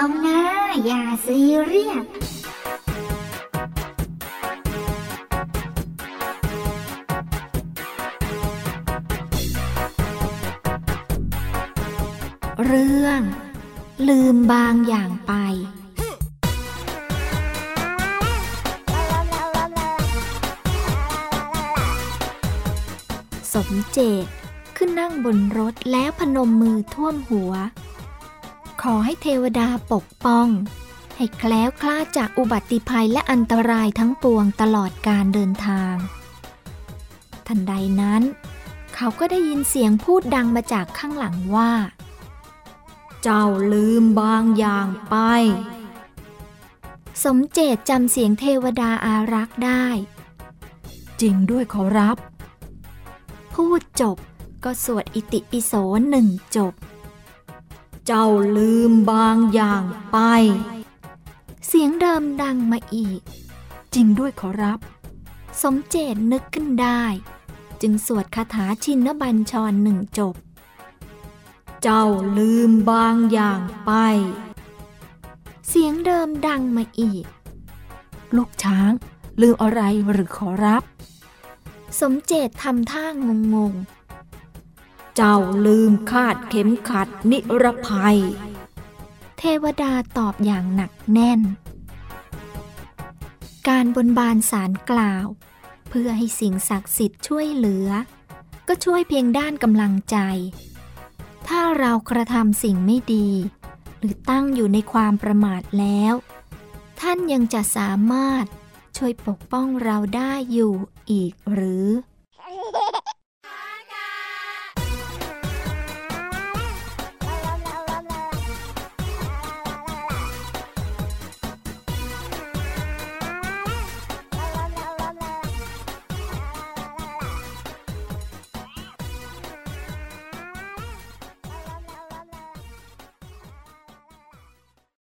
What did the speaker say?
อย่าซีเรียสเรื่อง ลืมบางอย่างไป สมเจตขึ้นนั่งบนรถแล้วพนมมือท่วมหัว ขอให้เทวดาปกป้อง ให้แคล้วคลาดจากอุบัติภัยและอันตรายทั้งปวงตลอดการเดินทาง ทันใดนั้น เขาก็ได้ยินเสียงพูดดังมาจากข้างหลังว่า เจ้าลืมบางอย่างไป สมเจตจำเสียงเทวดาอารักษ์ได้ จริงด้วยขอรับ พูดจบก็สวดอิติปิโสหนึ่งจบ เจ้าลืมบางอย่างไป เสียงเดิมดังมาอีก จริงด้วยขอรับ สมเจตนึกขึ้นได้ จึงสวดคาถาชินบัญชรหนึ่งจบ เจ้าลืมบางอย่างไป เสียงเดิมดังมาอีก ลูกช้างลืมอะไรหรือขอรับ สมเจตทำท่างงงๆ เจ้าลืมคาดเข็มขัดนิรภัย เทวดาตอบอย่างหนักแน่น การบนบานสารกล่าว เพื่อให้สิ่งศักดิ์สิทธิ์ช่วยเหลือ ก็ช่วยเพียงด้านกำลังใจ ถ้าเรากระทำสิ่งไม่ดี หรือตั้งอยู่ในความประมาทแล้ว ท่านยังจะสามารถช่วยปกป้องเราได้อยู่อีกหรือ